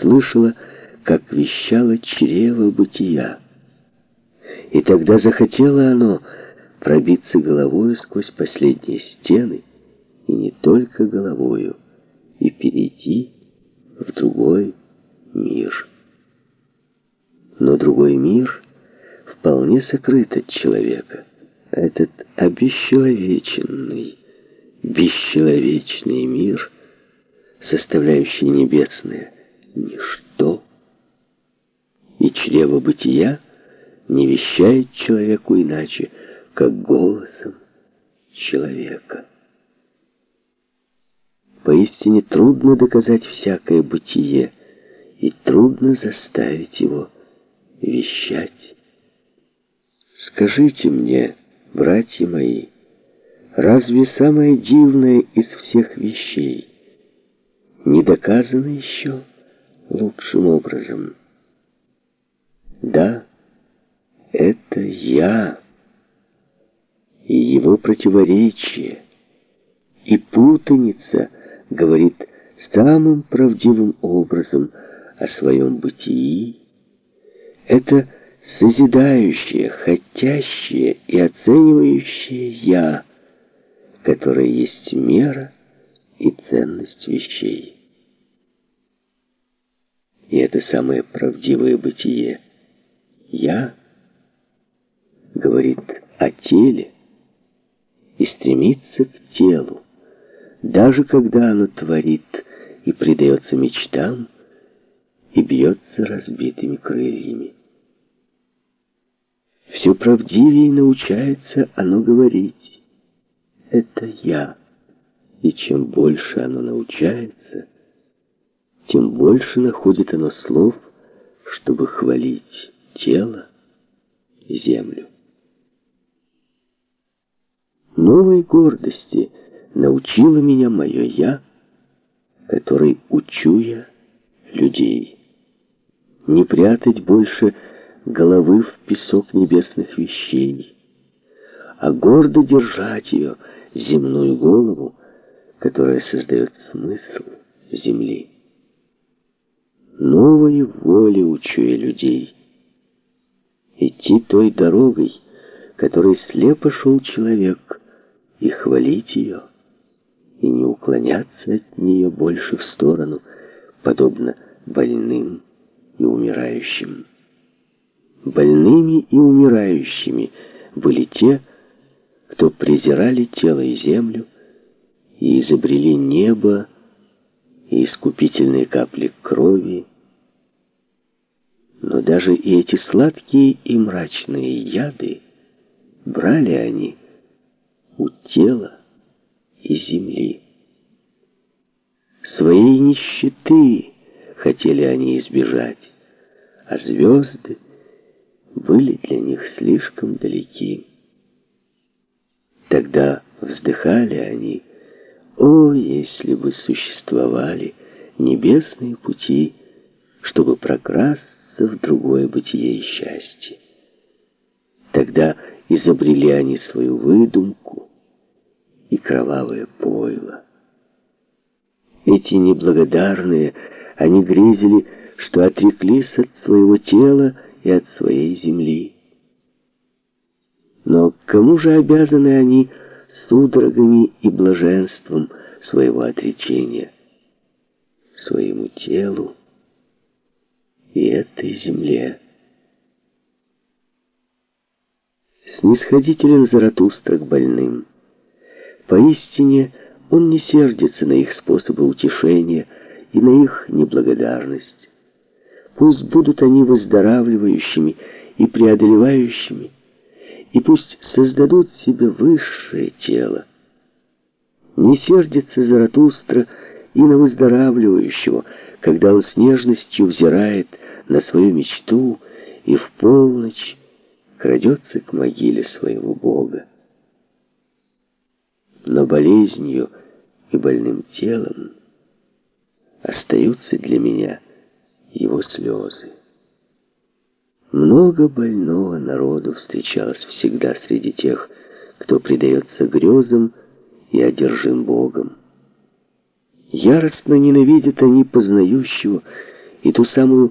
слышала, как вещало чрево бытия. И тогда захотело оно пробиться головою сквозь последние стены, и не только головою, и перейти в другой мир. Но другой мир вполне сокрыт от человека. Этот обесчеловеченный, бесчеловечный мир, составляющий небесное ничто, и чрево бытия не вещает человеку иначе, как голосом человека. Поистине трудно доказать всякое бытие, и трудно заставить его вещать. Скажите мне, братья мои, разве самое дивное из всех вещей не доказано еще лучшим образом? Да, это я и его противоречие, и путаница говорит самым правдивым образом о своем бытии. Это созидающее, хотящее и оценивающее «я», которое есть мера и ценность вещей. И это самое правдивое бытие. «я» говорит о теле и стремится к телу, даже когда оно творит и предается мечтам и бьется разбитыми крыльями. Все правдивее научается оно говорить. «это я», и чем больше оно научается, тем больше находит оно слов, чтобы хвалить тело землю. Новой гордости научило меня мое «я», который учу я людей. Не прятать больше головы в песок небесных вещей, а гордо держать ее, земную голову, которая создает смысл земли. Новой воли учу я людей. Идти той дорогой, которой слепо шел человек, и хвалить ее, и не уклоняться от нее больше в сторону, подобно больным и умирающим. Больными и умирающими были те, кто презирали тело и землю и изобрели небо и искупительные капли крови. Но даже и эти сладкие и мрачные яды брали они у тела и земли. Своей нищеты хотели они избежать, а звезды — были для них слишком далеки. Тогда вздыхали они, о, если бы существовали небесные пути, чтобы прокрасться в другое бытие и счастье. Тогда изобрели они свою выдумку и кровавое пойло. Эти неблагодарные, они грезили, что отреклись от своего тела и от своей земли. Но кому же обязаны они судорогами и блаженством своего отречения? Своему телу и этой земле. Снисходителен Заратустра к больным. Поистине он не сердится на их способы утешения и на их неблагодарность. Пусть будут они выздоравливающими и преодолевающими, и пусть создадут себе высшее тело. Не сердится Заратустра и на выздоравливающего, когда он с нежностью взирает на свою мечту и в полночь крадется к могиле своего Бога. Но болезнью и больным телом остаются для меня его слезы. Много больного народу встречалось всегда среди тех, кто предается грезам и одержим Богом. Яростно ненавидят они познающего и ту самую